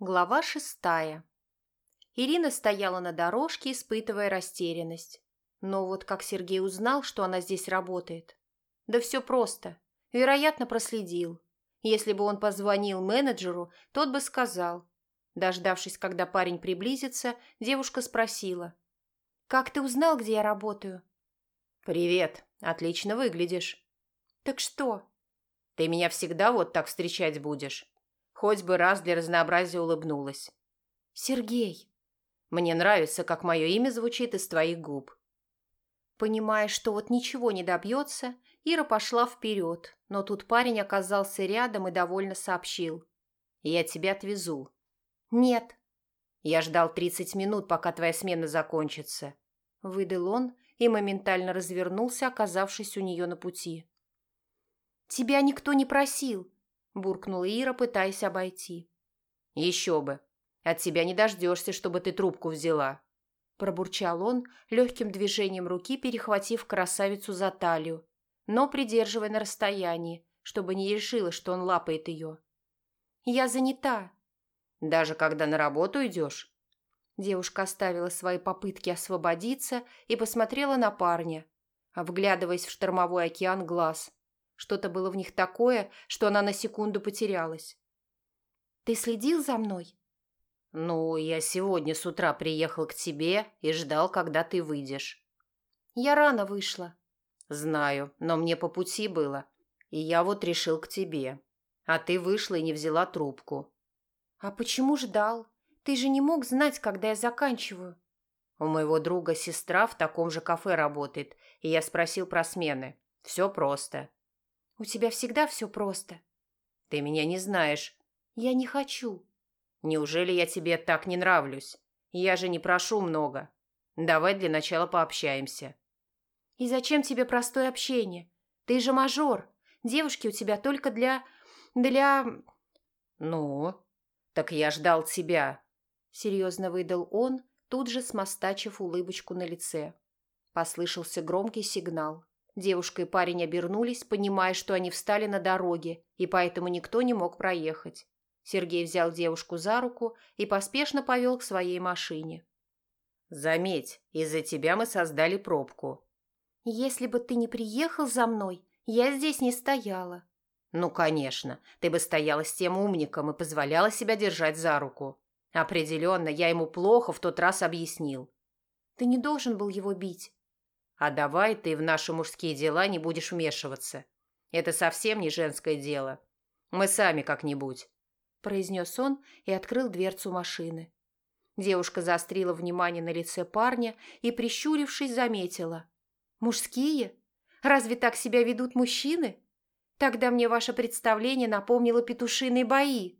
Глава шестая. Ирина стояла на дорожке, испытывая растерянность. Но вот как Сергей узнал, что она здесь работает? Да все просто. Вероятно, проследил. Если бы он позвонил менеджеру, тот бы сказал. Дождавшись, когда парень приблизится, девушка спросила. «Как ты узнал, где я работаю?» «Привет. Отлично выглядишь». «Так что?» «Ты меня всегда вот так встречать будешь?» Хоть бы раз для разнообразия улыбнулась. «Сергей!» «Мне нравится, как мое имя звучит из твоих губ». Понимая, что вот ничего не добьется, Ира пошла вперед, но тут парень оказался рядом и довольно сообщил. «Я тебя отвезу». «Нет». «Я ждал тридцать минут, пока твоя смена закончится», – выдал он и моментально развернулся, оказавшись у нее на пути. «Тебя никто не просил», буркнула Ира, пытаясь обойти. «Еще бы! От тебя не дождешься, чтобы ты трубку взяла!» Пробурчал он, легким движением руки перехватив красавицу за талию, но придерживая на расстоянии, чтобы не решила, что он лапает ее. «Я занята!» «Даже когда на работу идешь?» Девушка оставила свои попытки освободиться и посмотрела на парня, вглядываясь в штормовой океан глаз – что-то было в них такое, что она на секунду потерялась. «Ты следил за мной?» «Ну, я сегодня с утра приехал к тебе и ждал, когда ты выйдешь». «Я рано вышла». «Знаю, но мне по пути было. И я вот решил к тебе. А ты вышла и не взяла трубку». «А почему ждал? Ты же не мог знать, когда я заканчиваю». «У моего друга сестра в таком же кафе работает, и я спросил про смены. Все просто. У тебя всегда все просто. Ты меня не знаешь. Я не хочу. Неужели я тебе так не нравлюсь? Я же не прошу много. Давай для начала пообщаемся. И зачем тебе простое общение? Ты же мажор. Девушки у тебя только для... для... Ну? Так я ждал тебя. Серьезно выдал он, тут же смостачив улыбочку на лице. Послышался громкий сигнал. Девушка и парень обернулись, понимая, что они встали на дороге, и поэтому никто не мог проехать. Сергей взял девушку за руку и поспешно повел к своей машине. «Заметь, из-за тебя мы создали пробку». «Если бы ты не приехал за мной, я здесь не стояла». «Ну, конечно, ты бы стояла с тем умником и позволяла себя держать за руку. Определенно, я ему плохо в тот раз объяснил». «Ты не должен был его бить. А давай ты в наши мужские дела не будешь вмешиваться. Это совсем не женское дело. Мы сами как-нибудь», – произнес он и открыл дверцу машины. Девушка заострила внимание на лице парня и, прищурившись, заметила. «Мужские? Разве так себя ведут мужчины? Тогда мне ваше представление напомнило петушиные бои».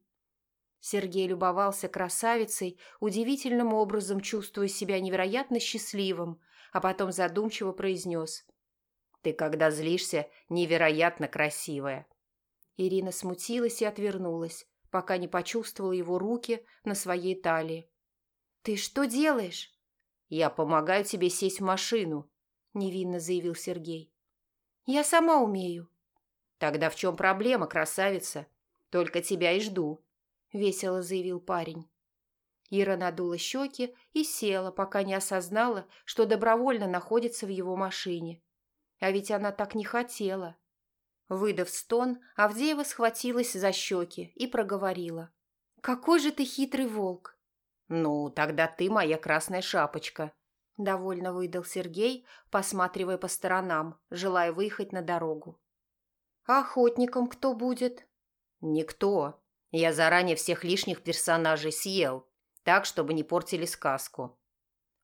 Сергей любовался красавицей, удивительным образом чувствуя себя невероятно счастливым, а потом задумчиво произнес. «Ты, когда злишься, невероятно красивая». Ирина смутилась и отвернулась, пока не почувствовала его руки на своей талии. «Ты что делаешь?» «Я помогаю тебе сесть в машину», – невинно заявил Сергей. «Я сама умею». «Тогда в чем проблема, красавица? Только тебя и жду», – весело заявил парень. Ира надула щеки и села, пока не осознала, что добровольно находится в его машине. А ведь она так не хотела. Выдав стон, Авдеева схватилась за щеки и проговорила. «Какой же ты хитрый волк!» «Ну, тогда ты моя красная шапочка», – довольно выдал Сергей, посматривая по сторонам, желая выехать на дорогу. «А охотником кто будет?» «Никто. Я заранее всех лишних персонажей съел так, чтобы не портили сказку.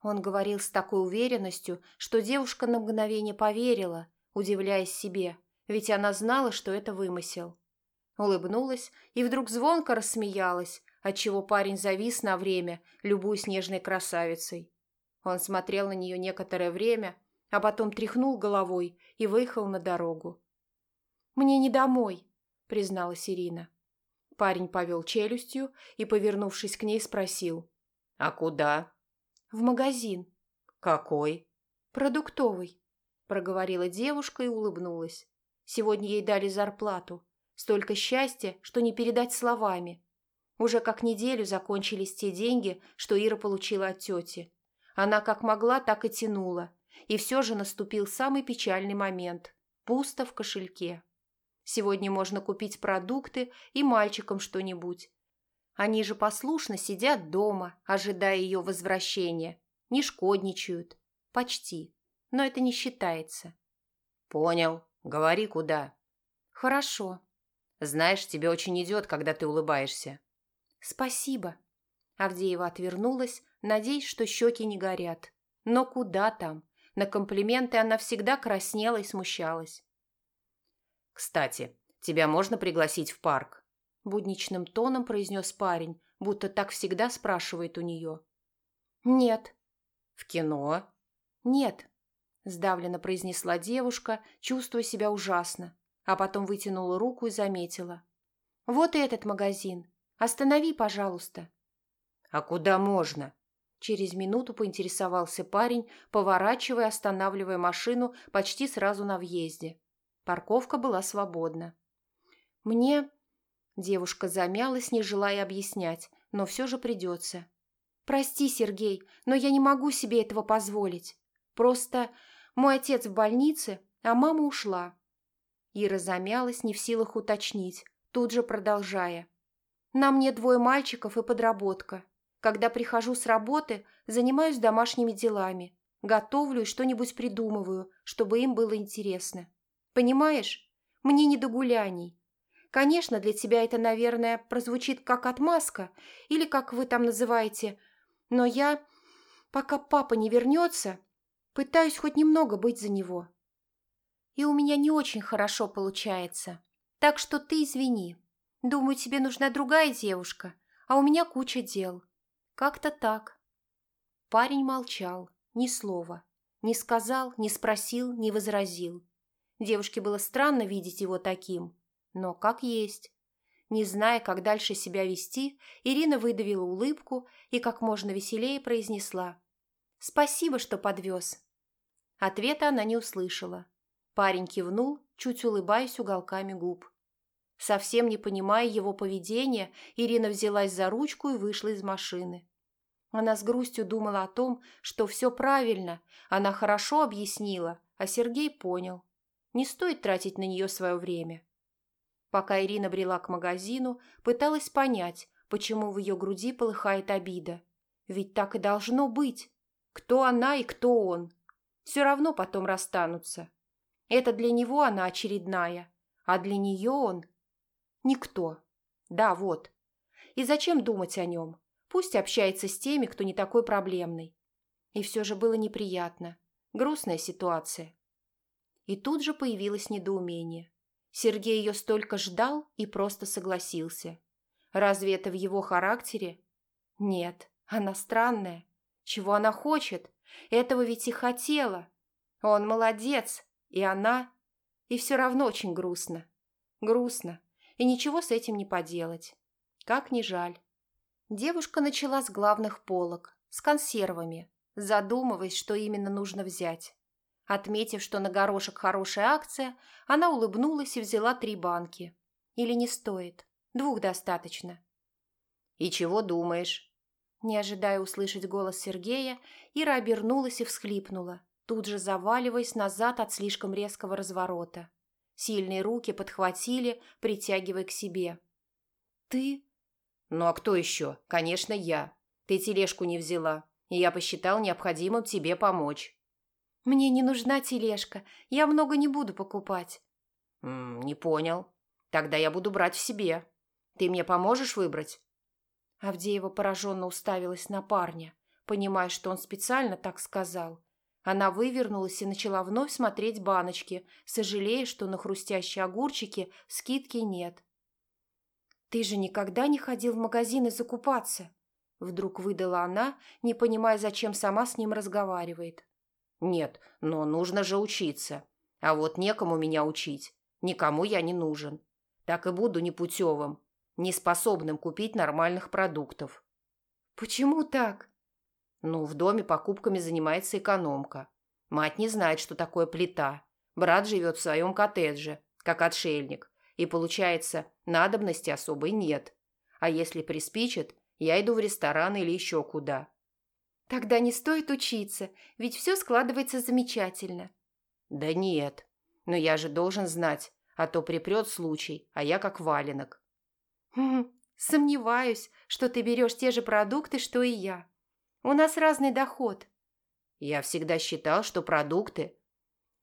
Он говорил с такой уверенностью, что девушка на мгновение поверила, удивляясь себе, ведь она знала, что это вымысел. Улыбнулась и вдруг звонко рассмеялась, отчего парень завис на время, любую снежной красавицей. Он смотрел на нее некоторое время, а потом тряхнул головой и выехал на дорогу. «Мне не домой», — призналась Ирина. Парень повел челюстью и, повернувшись к ней, спросил. «А куда?» «В магазин». «Какой?» «Продуктовый», – проговорила девушка и улыбнулась. Сегодня ей дали зарплату. Столько счастья, что не передать словами. Уже как неделю закончились те деньги, что Ира получила от тети. Она как могла, так и тянула. И все же наступил самый печальный момент. Пусто в кошельке. Сегодня можно купить продукты и мальчикам что-нибудь. Они же послушно сидят дома, ожидая ее возвращения. Не шкодничают. Почти. Но это не считается. «Понял. Говори, куда». «Хорошо». «Знаешь, тебе очень идет, когда ты улыбаешься». «Спасибо». Авдеева отвернулась, надеясь, что щеки не горят. Но куда там? На комплименты она всегда краснела и смущалась. «Кстати, тебя можно пригласить в парк?» Будничным тоном произнес парень, будто так всегда спрашивает у нее. «Нет». «В кино?» «Нет», – сдавленно произнесла девушка, чувствуя себя ужасно, а потом вытянула руку и заметила. «Вот этот магазин. Останови, пожалуйста». «А куда можно?» Через минуту поинтересовался парень, поворачивая, останавливая машину почти сразу на въезде. Парковка была свободна. «Мне...» Девушка замялась, не желая объяснять, но все же придется. «Прости, Сергей, но я не могу себе этого позволить. Просто мой отец в больнице, а мама ушла». Ира замялась, не в силах уточнить, тут же продолжая. «На мне двое мальчиков и подработка. Когда прихожу с работы, занимаюсь домашними делами, готовлю и что-нибудь придумываю, чтобы им было интересно. Понимаешь? Мне не до гуляний. Конечно, для тебя это, наверное, прозвучит как отмазка или как вы там называете, но я, пока папа не вернется, пытаюсь хоть немного быть за него. И у меня не очень хорошо получается. Так что ты извини. Думаю, тебе нужна другая девушка, а у меня куча дел. Как-то так. Парень молчал, ни слова. Не сказал, не спросил, не возразил. Девушке было странно видеть его таким, но как есть. Не зная, как дальше себя вести, Ирина выдавила улыбку и как можно веселее произнесла. «Спасибо, что подвез». Ответа она не услышала. Парень кивнул, чуть улыбаясь уголками губ. Совсем не понимая его поведения, Ирина взялась за ручку и вышла из машины. Она с грустью думала о том, что все правильно, она хорошо объяснила, а Сергей понял. Не стоит тратить на нее свое время. Пока Ирина брела к магазину, пыталась понять, почему в ее груди полыхает обида. Ведь так и должно быть. Кто она и кто он. Все равно потом расстанутся. Это для него она очередная, а для нее он Никто. Да, вот. И зачем думать о нем? Пусть общается с теми, кто не такой проблемный. И все же было неприятно. Грустная ситуация. И тут же появилось недоумение. Сергей ее столько ждал и просто согласился. Разве это в его характере? Нет, она странная. Чего она хочет? Этого ведь и хотела. Он молодец, и она... И все равно очень грустно. Грустно и ничего с этим не поделать. Как ни жаль. Девушка начала с главных полок, с консервами, задумываясь, что именно нужно взять. Отметив, что на горошек хорошая акция, она улыбнулась и взяла три банки. Или не стоит? Двух достаточно. «И чего думаешь?» Не ожидая услышать голос Сергея, Ира обернулась и всхлипнула, тут же заваливаясь назад от слишком резкого разворота. Сильные руки подхватили, притягивая к себе. «Ты?» «Ну а кто еще? Конечно, я. Ты тележку не взяла, и я посчитал необходимым тебе помочь». «Мне не нужна тележка, я много не буду покупать». М -м, «Не понял. Тогда я буду брать в себе. Ты мне поможешь выбрать?» Авдеева пораженно уставилась на парня, понимая, что он специально так сказал, она вывернулась и начала вновь смотреть баночки, сожалея, что на хрустящие огурчики скидки нет. «Ты же никогда не ходил в магазины закупаться?» Вдруг выдала она, не понимая, зачем сама с ним разговаривает. «Нет, но нужно же учиться. А вот некому меня учить. Никому я не нужен. Так и буду непутевым, неспособным купить нормальных продуктов». «Почему так?» Ну, в доме покупками занимается экономка. Мать не знает, что такое плита. Брат живет в своем коттедже, как отшельник. И, получается, надобности особой нет. А если приспичит, я иду в ресторан или еще куда. Тогда не стоит учиться, ведь все складывается замечательно. Да нет, но я же должен знать, а то припрет случай, а я как валенок. Хм, сомневаюсь, что ты берешь те же продукты, что и я. У нас разный доход. Я всегда считал, что продукты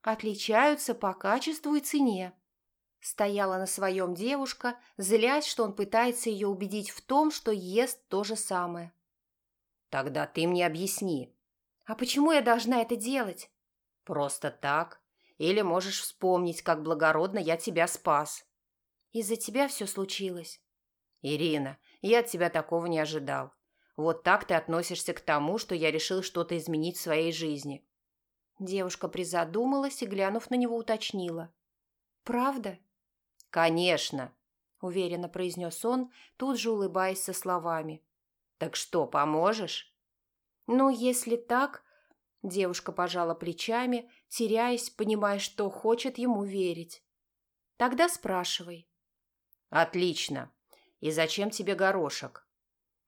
отличаются по качеству и цене. Стояла на своем девушка, злясь, что он пытается ее убедить в том, что ест то же самое. «Тогда ты мне объясни». «А почему я должна это делать?» «Просто так. Или можешь вспомнить, как благородно я тебя спас». «Из-за тебя все случилось». «Ирина, я от тебя такого не ожидал. Вот так ты относишься к тому, что я решил что-то изменить в своей жизни». Девушка призадумалась и, глянув на него, уточнила. «Правда?» «Конечно», – уверенно произнес он, тут же улыбаясь со словами. «Так что, поможешь?» «Ну, если так...» Девушка пожала плечами, теряясь, понимая, что хочет ему верить. «Тогда спрашивай». «Отлично. И зачем тебе горошек?»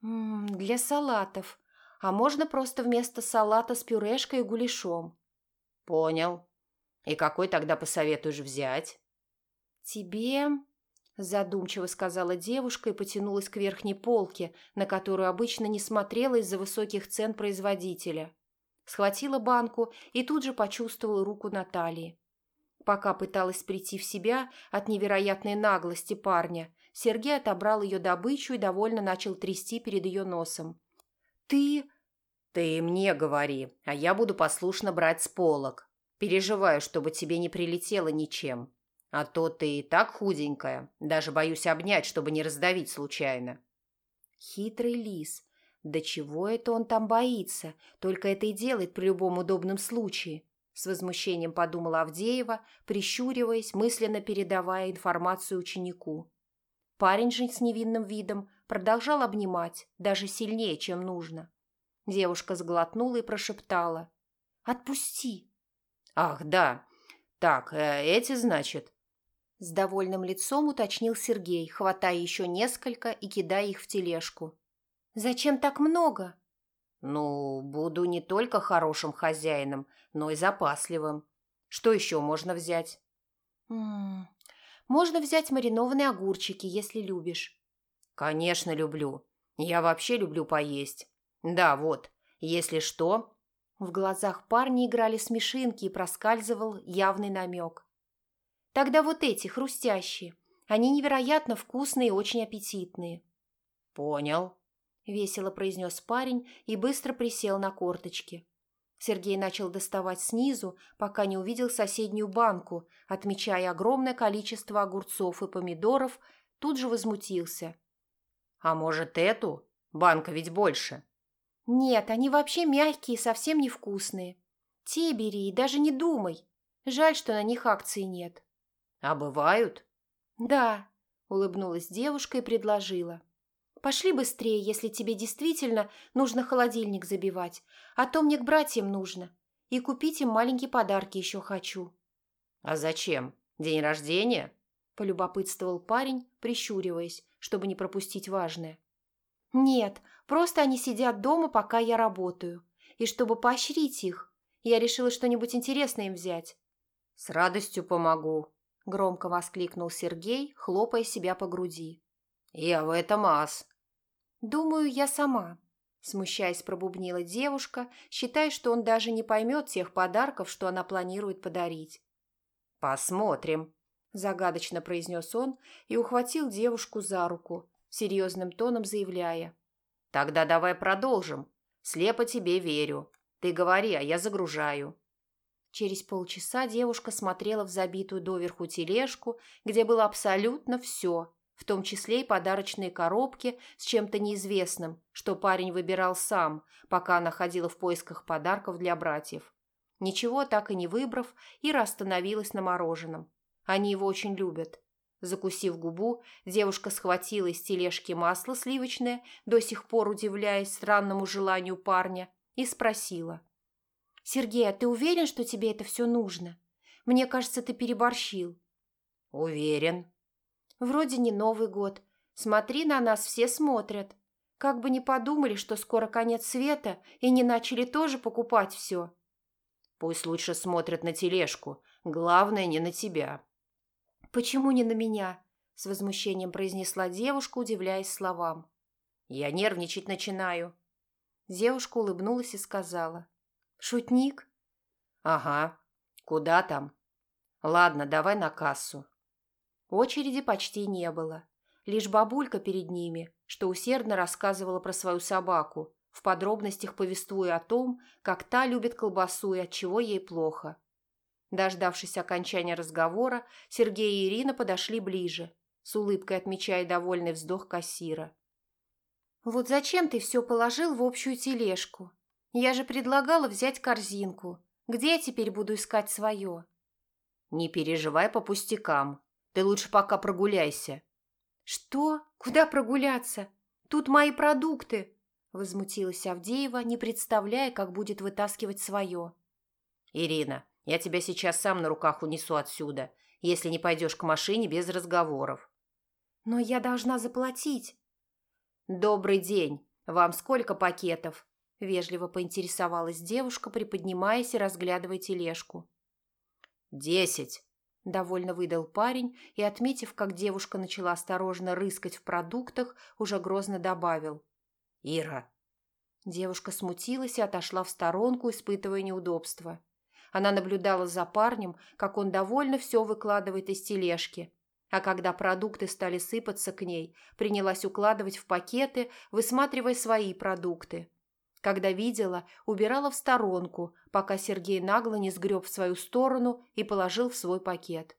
М -м, «Для салатов. А можно просто вместо салата с пюрешкой и гуляшом». «Понял. И какой тогда посоветуешь взять?» «Тебе...» – задумчиво сказала девушка и потянулась к верхней полке, на которую обычно не смотрела из-за высоких цен производителя. Схватила банку и тут же почувствовала руку Натальи. Пока пыталась прийти в себя от невероятной наглости парня, Сергей отобрал ее добычу и довольно начал трясти перед ее носом. «Ты...» «Ты мне говори, а я буду послушно брать с полок. Переживаю, чтобы тебе не прилетело ничем. А то ты и так худенькая. Даже боюсь обнять, чтобы не раздавить случайно». Хитрый лис. Да чего это он там боится? Только это и делает при любом удобном случае. С возмущением подумала Авдеева, прищуриваясь, мысленно передавая информацию ученику. Парень же с невинным видом продолжал обнимать, даже сильнее, чем нужно. Девушка сглотнула и прошептала. «Отпусти!» «Ах, да. Так, э, эти, значит?» С довольным лицом уточнил Сергей, хватая еще несколько и кидая их в тележку. «Зачем так много?» «Ну, буду не только хорошим хозяином, но и запасливым. Что еще можно взять?» М -м -м. «Можно взять маринованные огурчики, если любишь». «Конечно, люблю. Я вообще люблю поесть. Да, вот, если что...» В глазах парня играли смешинки и проскальзывал явный намек. Тогда вот эти, хрустящие. Они невероятно вкусные и очень аппетитные». «Понял», – весело произнес парень и быстро присел на корточки. Сергей начал доставать снизу, пока не увидел соседнюю банку, отмечая огромное количество огурцов и помидоров, тут же возмутился. «А может, эту? Банка ведь больше». «Нет, они вообще мягкие и совсем невкусные. Те бери и даже не думай. Жаль, что на них акций нет». «А бывают?» «Да», – улыбнулась девушка и предложила. «Пошли быстрее, если тебе действительно нужно холодильник забивать, а то мне к братьям нужно. И купить им маленькие подарки еще хочу». «А зачем? День рождения?» – полюбопытствовал парень, прищуриваясь, чтобы не пропустить важное. «Нет, просто они сидят дома, пока я работаю. И чтобы поощрить их, я решила что-нибудь интересное им взять». «С радостью помогу», – громко воскликнул Сергей, хлопая себя по груди. «Я в этом ас». «Думаю, я сама», – смущаясь пробубнила девушка, считая, что он даже не поймет тех подарков, что она планирует подарить. «Посмотрим», – загадочно произнес он и ухватил девушку за руку, серьезным тоном заявляя. «Тогда давай продолжим. Слепо тебе верю. Ты говори, а я загружаю». Через полчаса девушка смотрела в забитую доверху тележку, где было абсолютно все, в том числе и подарочные коробки с чем-то неизвестным, что парень выбирал сам, пока она ходила в поисках подарков для братьев. Ничего так и не выбрав, Ира остановилась на мороженом. Они его очень любят. Закусив губу, девушка схватила из тележки масло сливочное, до сих пор удивляясь странному желанию парня, и спросила – «Сергей, а ты уверен, что тебе это все нужно? Мне кажется, ты переборщил». «Уверен». «Вроде не Новый год. Смотри, на нас все смотрят. Как бы не подумали, что скоро конец света, и не начали тоже покупать все. Пусть лучше смотрят на тележку. Главное, не на тебя. Почему не на меня? С возмущением произнесла девушка, удивляясь словам. Я нервничать начинаю. Девушка улыбнулась и сказала. Шутник? Ага. Куда там? Ладно, давай на кассу. Очереди почти не было. Лишь бабулька перед ними, что усердно рассказывала про свою собаку, в подробностях повествуя о том, как та любит колбасу и от чего ей плохо. Дождавшись окончания разговора, Сергей и Ирина подошли ближе, с улыбкой отмечая довольный вздох кассира. «Вот зачем ты все положил в общую тележку? Я же предлагала взять корзинку. Где я теперь буду искать свое?» «Не переживай по пустякам. Ты лучше пока прогуляйся». «Что? Куда прогуляться? Тут мои продукты!» Возмутилась Авдеева, не представляя, как будет вытаскивать свое. «Ирина, я тебя сейчас сам на руках унесу отсюда, если не пойдешь к машине без разговоров». «Но я должна заплатить». «Добрый день. Вам сколько пакетов?» Вежливо поинтересовалась девушка, приподнимаясь и разглядывая тележку. «Десять», – довольно выдал парень и, отметив, как девушка начала осторожно рыскать в продуктах, уже грозно добавил. «Ира». Девушка смутилась и отошла в сторонку, испытывая неудобство. Она наблюдала за парнем, как он довольно все выкладывает из тележки. А когда продукты стали сыпаться к ней, принялась укладывать в пакеты, высматривая свои продукты. Когда видела, убирала в сторонку, пока Сергей нагло не сгреб в свою сторону и положил в свой пакет.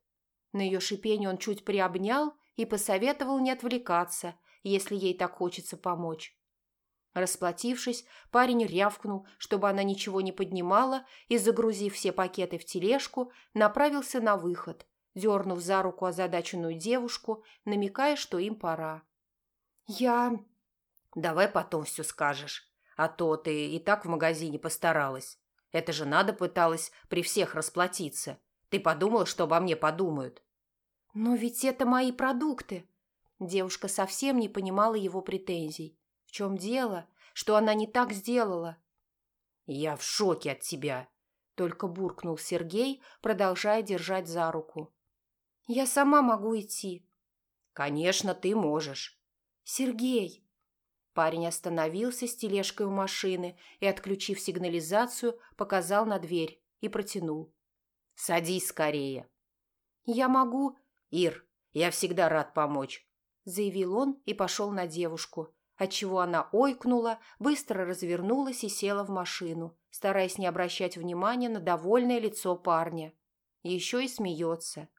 На ее шипение он чуть приобнял и посоветовал не отвлекаться, если ей так хочется помочь. Расплатившись, парень рявкнул, чтобы она ничего не поднимала и, загрузив все пакеты в тележку, направился на выход, дернув за руку озадаченную девушку, намекая, что им пора. «Я...» «Давай потом все скажешь», а то ты и так в магазине постаралась. Это же надо пыталась при всех расплатиться. Ты подумала, что обо мне подумают. Но ведь это мои продукты. Девушка совсем не понимала его претензий. В чем дело? Что она не так сделала? Я в шоке от тебя. Только буркнул Сергей, продолжая держать за руку. Я сама могу идти. Конечно, ты можешь. Сергей, Парень остановился с тележкой у машины и, отключив сигнализацию, показал на дверь и протянул. «Садись скорее». «Я могу...» «Ир, я всегда рад помочь», – заявил он и пошел на девушку, отчего она ойкнула, быстро развернулась и села в машину, стараясь не обращать внимания на довольное лицо парня. Еще и смеется.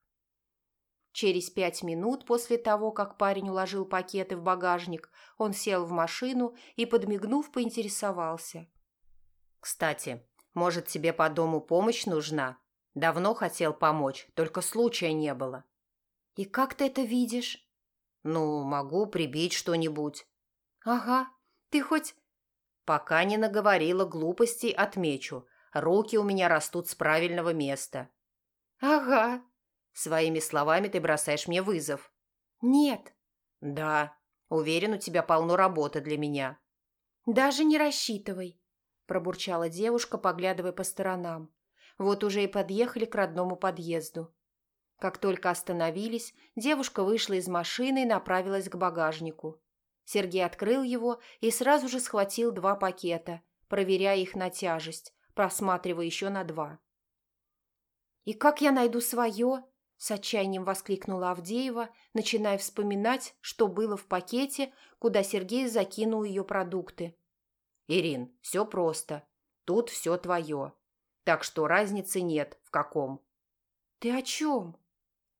Через пять минут после того, как парень уложил пакеты в багажник, он сел в машину и, подмигнув, поинтересовался. «Кстати, может, тебе по дому помощь нужна? Давно хотел помочь, только случая не было». «И как ты это видишь?» «Ну, могу прибить что-нибудь». «Ага, ты хоть...» «Пока не наговорила глупостей, отмечу. Руки у меня растут с правильного места». «Ага», Своими словами ты бросаешь мне вызов. Нет. Да. Уверен, у тебя полно работы для меня. Даже не рассчитывай, пробурчала девушка, поглядывая по сторонам. Вот уже и подъехали к родному подъезду. Как только остановились, девушка вышла из машины и направилась к багажнику. Сергей открыл его и сразу же схватил два пакета, проверяя их на тяжесть, просматривая еще на два. «И как я найду свое?» С отчаянием воскликнула Авдеева, начиная вспоминать, что было в пакете, куда Сергей закинул ее продукты. «Ирин, все просто. Тут все твое. Так что разницы нет, в каком». «Ты о чем?»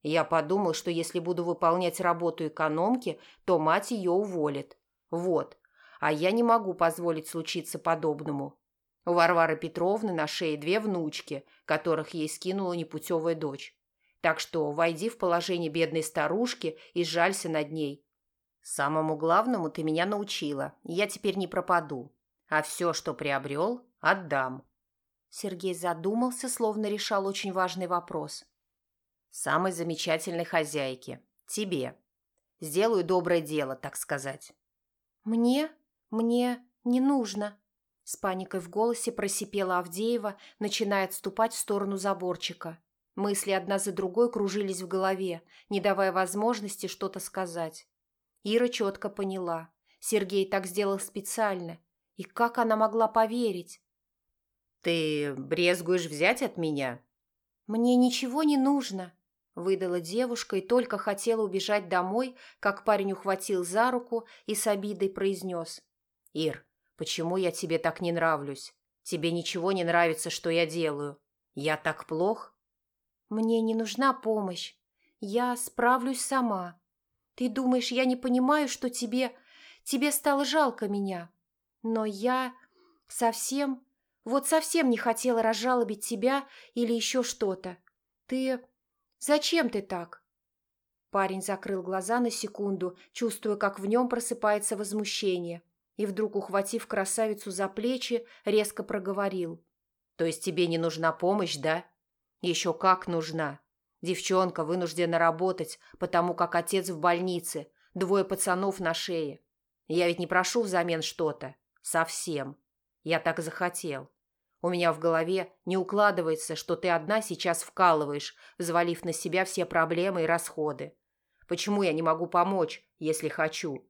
Я подумал, что если буду выполнять работу экономки, то мать ее уволит. Вот. А я не могу позволить случиться подобному. У Варвары Петровны на шее две внучки, которых ей скинула непутевая дочь. Так что войди в положение бедной старушки и жалься над ней. Самому главному ты меня научила, я теперь не пропаду. А все, что приобрел, отдам. Сергей задумался, словно решал очень важный вопрос. Самой замечательной хозяйке. Тебе. Сделаю доброе дело, так сказать». «Мне? Мне не нужно», – с паникой в голосе просипела Авдеева, начиная отступать в сторону заборчика. Мысли одна за другой кружились в голове, не давая возможности что-то сказать. Ира четко поняла. Сергей так сделал специально. И как она могла поверить? «Ты брезгуешь взять от меня?» «Мне ничего не нужно», – выдала девушка и только хотела убежать домой, как парень ухватил за руку и с обидой произнес. «Ир, почему я тебе так не нравлюсь? Тебе ничего не нравится, что я делаю. Я так плох?» «Мне не нужна помощь. Я справлюсь сама. Ты думаешь, я не понимаю, что тебе... Тебе стало жалко меня. Но я совсем... Вот совсем не хотела разжалобить тебя или еще что-то. Ты... Зачем ты так?» Парень закрыл глаза на секунду, чувствуя, как в нем просыпается возмущение, и вдруг, ухватив красавицу за плечи, резко проговорил. «То есть тебе не нужна помощь, да?» Еще как нужна. Девчонка вынуждена работать, потому как отец в больнице, двое пацанов на шее. Я ведь не прошу взамен что-то. Совсем. Я так захотел. У меня в голове не укладывается, что ты одна сейчас вкалываешь, взвалив на себя все проблемы и расходы. Почему я не могу помочь, если хочу?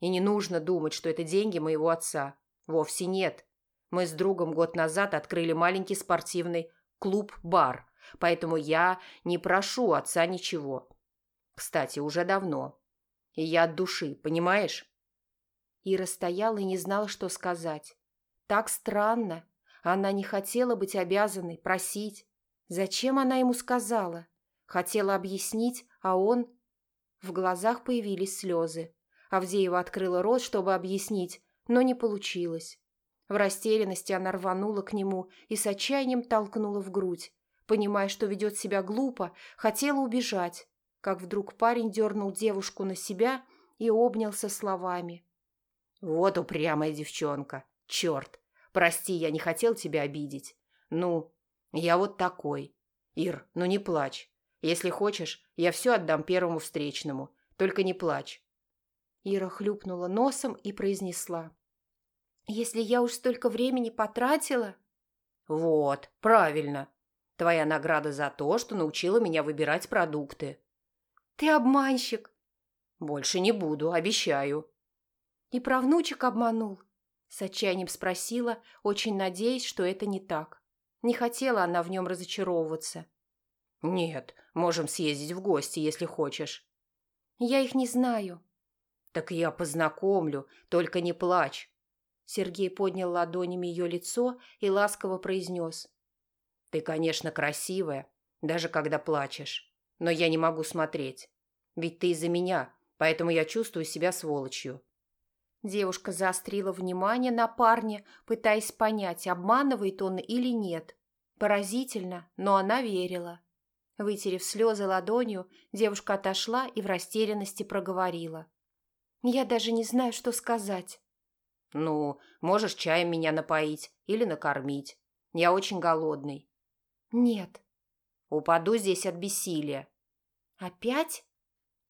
И не нужно думать, что это деньги моего отца. Вовсе нет. Мы с другом год назад открыли маленький спортивный клуб-бар, поэтому я не прошу отца ничего. Кстати, уже давно. И я от души, понимаешь? Ира стояла и не знала, что сказать. Так странно. Она не хотела быть обязанной, просить. Зачем она ему сказала? Хотела объяснить, а он... В глазах появились слезы. Авдеева открыла рот, чтобы объяснить, но не получилось. В растерянности она рванула к нему и с отчаянием толкнула в грудь. Понимая, что ведет себя глупо, хотела убежать, как вдруг парень дернул девушку на себя и обнял со словами. «Вот упрямая девчонка! Черт! Прости, я не хотел тебя обидеть. Ну, я вот такой. Ир, ну не плачь. Если хочешь, я все отдам первому встречному. Только не плачь». Ира хлюпнула носом и произнесла. Если я уж столько времени потратила... Вот, правильно. Твоя награда за то, что научила меня выбирать продукты. Ты обманщик. Больше не буду, обещаю. И про внучек обманул. С отчаянием спросила, очень надеясь, что это не так. Не хотела она в нем разочаровываться. «Нет, можем съездить в гости, если хочешь». «Я их не знаю». «Так я познакомлю, только не плачь. Сергей поднял ладонями ее лицо и ласково произнес. «Ты, конечно, красивая, даже когда плачешь, но я не могу смотреть. Ведь ты из-за меня, поэтому я чувствую себя сволочью». Девушка заострила внимание на парне, пытаясь понять, обманывает он или нет. Поразительно, но она верила. Вытерев слезы ладонью, девушка отошла и в растерянности проговорила. «Я даже не знаю, что сказать». «Ну, можешь чаем меня напоить или накормить. Я очень голодный». «Нет». «Упаду здесь от бессилия». «Опять?»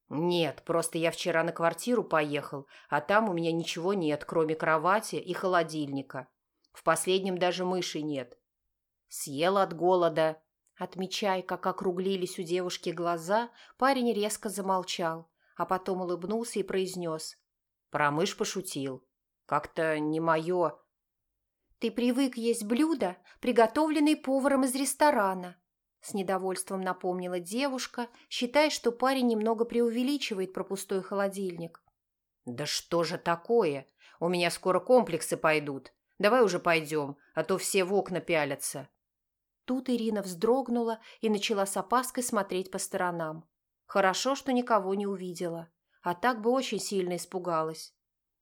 «Нет, просто я вчера на квартиру поехал, а там у меня ничего нет, кроме кровати и холодильника. В последнем даже мыши нет. Съел от голода». Отмечая, как округлились у девушки глаза, парень резко замолчал, а потом улыбнулся и произнес. «Про мышь пошутил. Как-то не мое. Ты привык есть блюда, приготовленные поваром из ресторана. С недовольством напомнила девушка, считая, что парень немного преувеличивает про пустой холодильник. «Да что же такое? У меня скоро комплексы пойдут. Давай уже пойдем, а то все в окна пялятся». Тут Ирина вздрогнула и начала с опаской смотреть по сторонам. Хорошо, что никого не увидела, а так бы очень сильно испугалась.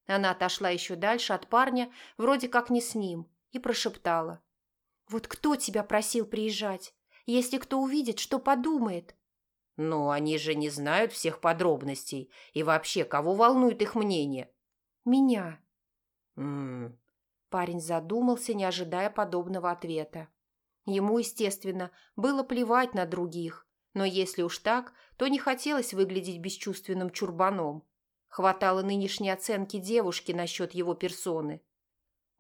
Она отошла еще дальше от парня, вроде как не с ним, и прошептала. «Вот кто тебя просил приезжать? Если кто увидит, что подумает?» «Ну, они же не знают всех подробностей. И вообще, кого волнует их мнение?» «Меня». «М-м-м». Парень задумался, не ожидая подобного ответа. Ему, естественно, было плевать на других, Но если уж так, то не хотелось выглядеть бесчувственным чурбаном. Хватало нынешней оценки девушки насчет его персоны.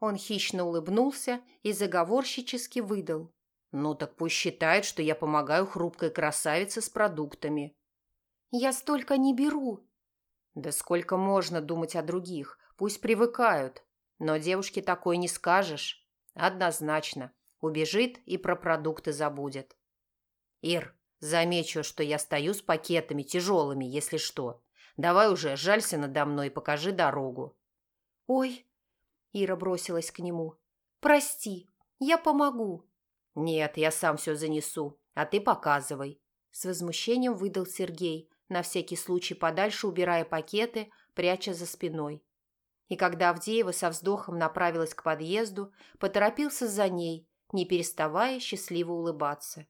Он хищно улыбнулся и заговорщически выдал. «Ну так пусть считает, что я помогаю хрупкой красавице с продуктами». «Я столько не беру». «Да сколько можно думать о других, пусть привыкают. Но девушке такой не скажешь. Однозначно. Убежит и про продукты забудет». «Ир, замечу, что я стою с пакетами тяжелыми, если что. Давай уже жалься надо мной и покажи дорогу». «Ой!» Ира бросилась к нему. «Прости, я помогу». «Нет, я сам все занесу, а ты показывай», – с возмущением выдал Сергей, на всякий случай подальше убирая пакеты, пряча за спиной. И когда Авдеева со вздохом направилась к подъезду, поторопился за ней, не переставая счастливо улыбаться.